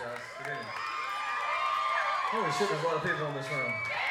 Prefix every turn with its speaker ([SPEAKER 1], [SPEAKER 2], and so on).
[SPEAKER 1] guys. Holy shit, there's a lot of people in this room.